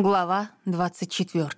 Глава 24.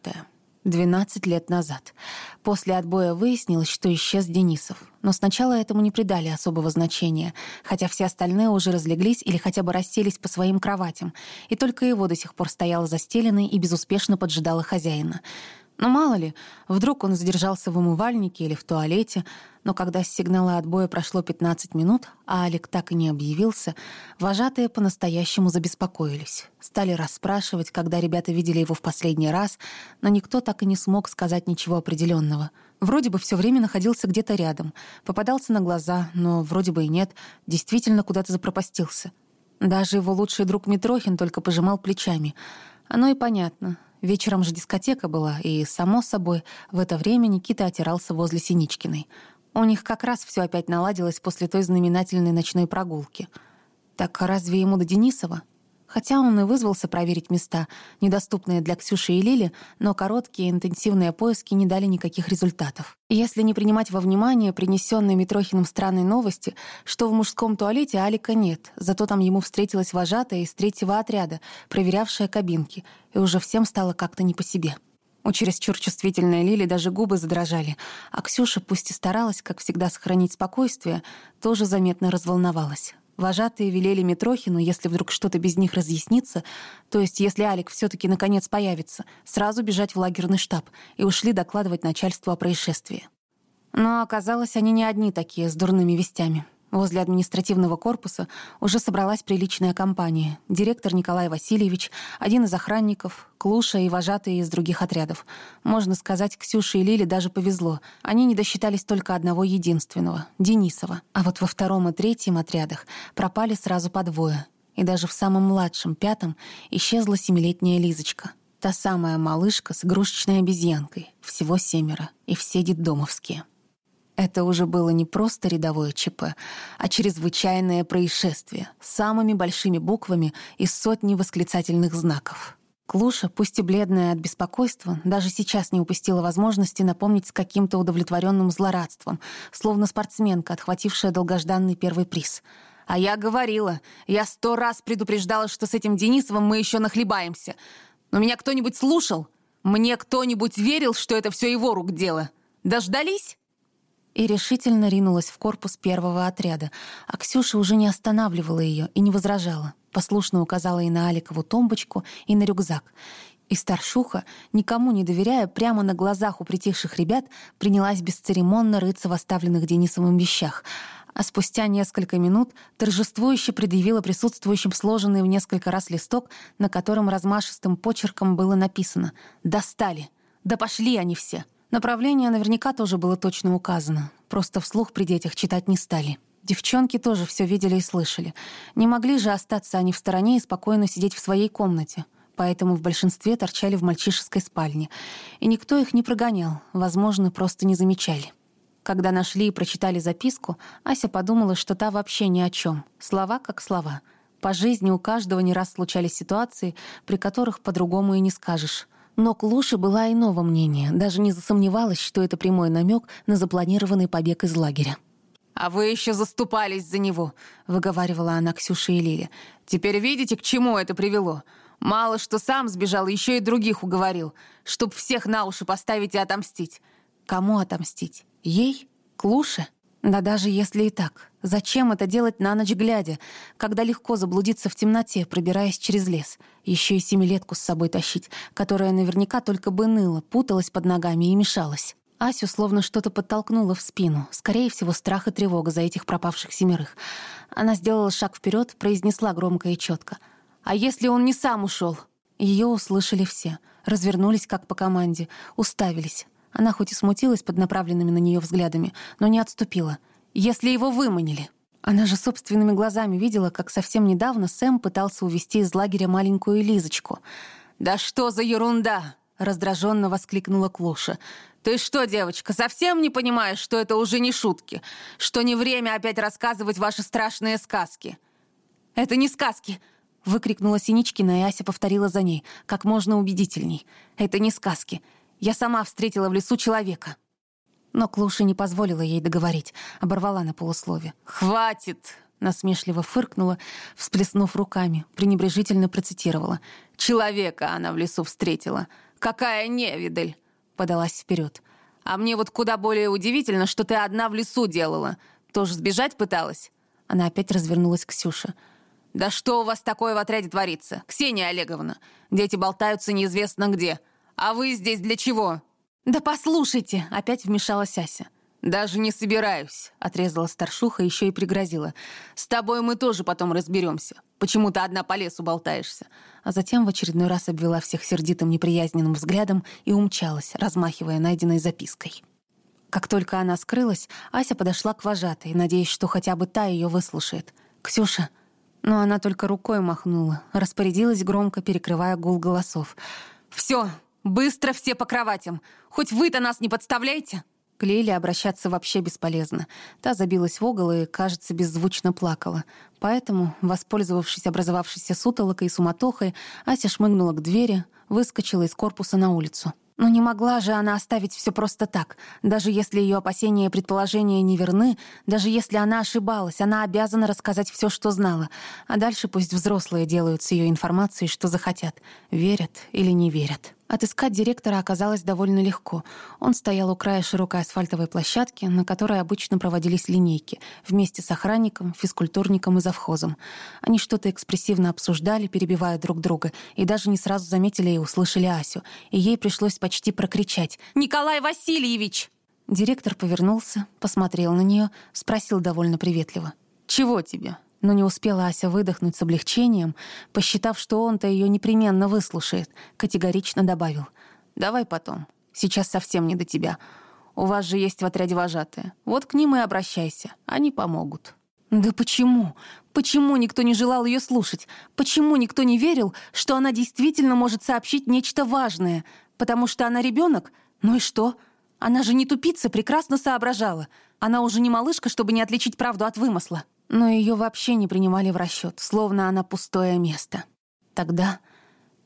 12 лет назад. После отбоя выяснилось, что исчез Денисов. Но сначала этому не придали особого значения, хотя все остальные уже разлеглись или хотя бы расселись по своим кроватям, и только его до сих пор стоял застеленный и безуспешно поджидала хозяина — но мало ли, вдруг он задержался в умывальнике или в туалете, но когда с сигнала отбоя прошло 15 минут, а Алик так и не объявился, вожатые по-настоящему забеспокоились. Стали расспрашивать, когда ребята видели его в последний раз, но никто так и не смог сказать ничего определенного. Вроде бы все время находился где-то рядом, попадался на глаза, но вроде бы и нет, действительно куда-то запропастился. Даже его лучший друг Митрохин только пожимал плечами. Оно и понятно — Вечером же дискотека была, и, само собой, в это время Никита отирался возле Синичкиной. У них как раз все опять наладилось после той знаменательной ночной прогулки. Так разве ему до Денисова? Хотя он и вызвался проверить места, недоступные для Ксюши и Лили, но короткие интенсивные поиски не дали никаких результатов. Если не принимать во внимание принесенные Митрохиным странной новости, что в мужском туалете Алика нет, зато там ему встретилась вожатая из третьего отряда, проверявшая кабинки, и уже всем стало как-то не по себе. У чересчур чувствительной Лили даже губы задрожали, а Ксюша, пусть и старалась, как всегда, сохранить спокойствие, тоже заметно разволновалась. Вожатые велели Митрохину, если вдруг что-то без них разъяснится, то есть если Алик все таки наконец появится, сразу бежать в лагерный штаб и ушли докладывать начальству о происшествии. Но оказалось, они не одни такие с дурными вестями. Возле административного корпуса уже собралась приличная компания. Директор Николай Васильевич, один из охранников, Клуша и вожатые из других отрядов. Можно сказать, Ксюше и Лиле даже повезло. Они не досчитались только одного единственного — Денисова. А вот во втором и третьем отрядах пропали сразу по двое. И даже в самом младшем, пятом, исчезла семилетняя Лизочка. Та самая малышка с игрушечной обезьянкой. Всего семеро. И все детдомовские. Это уже было не просто рядовое ЧП, а чрезвычайное происшествие с самыми большими буквами и сотней восклицательных знаков. Клуша, пусть и бледная от беспокойства, даже сейчас не упустила возможности напомнить с каким-то удовлетворенным злорадством, словно спортсменка, отхватившая долгожданный первый приз. «А я говорила, я сто раз предупреждала, что с этим Денисовым мы еще нахлебаемся. Но меня кто-нибудь слушал? Мне кто-нибудь верил, что это все его рук дело? Дождались?» И решительно ринулась в корпус первого отряда, а Ксюша уже не останавливала ее и не возражала. Послушно указала и на Аликову тумбочку, и на рюкзак. И старшуха, никому не доверяя, прямо на глазах у притихших ребят принялась бесцеремонно рыться в оставленных Денисовым вещах, а спустя несколько минут торжествующе предъявила присутствующим сложенный в несколько раз листок, на котором размашистым почерком было написано «Достали! Да пошли они все!» Направление наверняка тоже было точно указано. Просто вслух при детях читать не стали. Девчонки тоже все видели и слышали. Не могли же остаться они в стороне и спокойно сидеть в своей комнате. Поэтому в большинстве торчали в мальчишеской спальне. И никто их не прогонял, возможно, просто не замечали. Когда нашли и прочитали записку, Ася подумала, что та вообще ни о чем. Слова как слова. По жизни у каждого не раз случались ситуации, при которых по-другому и не скажешь. Но Клуша была иного мнения, даже не засомневалась, что это прямой намек на запланированный побег из лагеря. «А вы еще заступались за него», — выговаривала она Ксюше и Лиле. «Теперь видите, к чему это привело? Мало что сам сбежал, еще и других уговорил, чтоб всех на уши поставить и отомстить». «Кому отомстить? Ей? Клуше?» Да даже если и так, зачем это делать на ночь глядя, когда легко заблудиться в темноте, пробираясь через лес, еще и семилетку с собой тащить, которая наверняка только бы ныла, путалась под ногами и мешалась. Асю словно что-то подтолкнуло в спину, скорее всего, страх и тревога за этих пропавших семерых. Она сделала шаг вперед, произнесла громко и четко. «А если он не сам ушел?» Ее услышали все, развернулись как по команде, уставились. Она хоть и смутилась под направленными на нее взглядами, но не отступила. «Если его выманили!» Она же собственными глазами видела, как совсем недавно Сэм пытался увести из лагеря маленькую Лизочку. «Да что за ерунда!» — раздраженно воскликнула Клуша. «Ты что, девочка, совсем не понимаешь, что это уже не шутки? Что не время опять рассказывать ваши страшные сказки?» «Это не сказки!» — выкрикнула Синичкина, и Ася повторила за ней, как можно убедительней. «Это не сказки. Я сама встретила в лесу человека». Но Клуша не позволила ей договорить, оборвала на полуслове. «Хватит! насмешливо фыркнула, всплеснув руками, пренебрежительно процитировала. «Человека она в лесу встретила. Какая невидаль!» Подалась вперед. «А мне вот куда более удивительно, что ты одна в лесу делала. Тоже сбежать пыталась?» Она опять развернулась к Ксюше. «Да что у вас такое в отряде творится? Ксения Олеговна, дети болтаются неизвестно где. А вы здесь для чего?» «Да послушайте!» — опять вмешалась Ася. «Даже не собираюсь», — отрезала старшуха, еще и пригрозила. «С тобой мы тоже потом разберемся. Почему ты одна по лесу болтаешься?» А затем в очередной раз обвела всех сердитым неприязненным взглядом и умчалась, размахивая найденной запиской. Как только она скрылась, Ася подошла к вожатой, надеясь, что хотя бы та ее выслушает. «Ксюша...» Но она только рукой махнула, распорядилась громко, перекрывая гул голосов. «Все! Быстро все по кроватям! Хоть вы-то нас не подставляете!» К Лиле обращаться вообще бесполезно. Та забилась в угол и, кажется, беззвучно плакала. Поэтому, воспользовавшись образовавшейся сутолокой и суматохой, Ася шмыгнула к двери, выскочила из корпуса на улицу. Но не могла же она оставить все просто так. Даже если ее опасения и предположения не верны, даже если она ошибалась, она обязана рассказать все, что знала. А дальше пусть взрослые делают с ее информацией, что захотят. Верят или не верят. Отыскать директора оказалось довольно легко. Он стоял у края широкой асфальтовой площадки, на которой обычно проводились линейки, вместе с охранником, физкультурником и завхозом. Они что-то экспрессивно обсуждали, перебивая друг друга, и даже не сразу заметили и услышали Асю. И ей пришлось почти прокричать «Николай Васильевич!» Директор повернулся, посмотрел на нее, спросил довольно приветливо. «Чего тебе?» Но не успела Ася выдохнуть с облегчением, посчитав, что он-то ее непременно выслушает, категорично добавил. «Давай потом. Сейчас совсем не до тебя. У вас же есть в отряде вожатые. Вот к ним и обращайся. Они помогут». Да почему? Почему никто не желал ее слушать? Почему никто не верил, что она действительно может сообщить нечто важное? Потому что она ребенок? Ну и что? Она же не тупица, прекрасно соображала. Она уже не малышка, чтобы не отличить правду от вымысла но ее вообще не принимали в расчет, словно она пустое место. Тогда,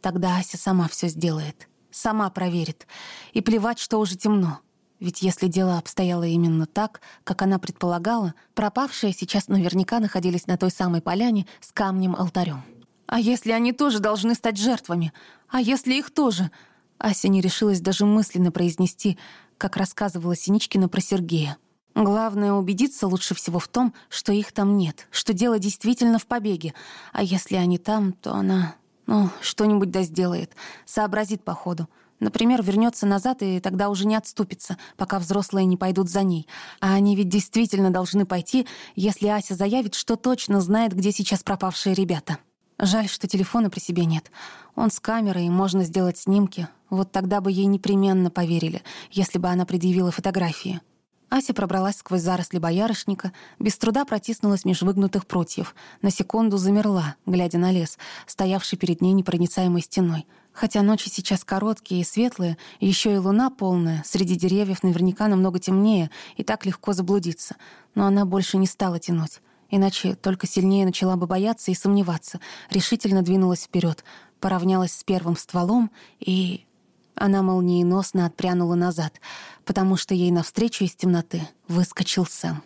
тогда Ася сама все сделает, сама проверит. И плевать, что уже темно. Ведь если дело обстояло именно так, как она предполагала, пропавшие сейчас наверняка находились на той самой поляне с камнем-алтарем. А если они тоже должны стать жертвами? А если их тоже? Ася не решилась даже мысленно произнести, как рассказывала Синичкина про Сергея. Главное, убедиться лучше всего в том, что их там нет, что дело действительно в побеге. А если они там, то она, ну, что-нибудь да сделает, сообразит по ходу. Например, вернется назад и тогда уже не отступится, пока взрослые не пойдут за ней. А они ведь действительно должны пойти, если Ася заявит, что точно знает, где сейчас пропавшие ребята. Жаль, что телефона при себе нет. Он с камерой, можно сделать снимки. Вот тогда бы ей непременно поверили, если бы она предъявила фотографии. Ася пробралась сквозь заросли боярышника, без труда протиснулась меж выгнутых прутьев, на секунду замерла, глядя на лес, стоявший перед ней непроницаемой стеной. Хотя ночи сейчас короткие и светлые, еще и луна полная, среди деревьев наверняка намного темнее, и так легко заблудиться. Но она больше не стала тянуть. Иначе только сильнее начала бы бояться и сомневаться, решительно двинулась вперед, поравнялась с первым стволом и она молниеносно отпрянула назад, потому что ей навстречу из темноты выскочил Сэм.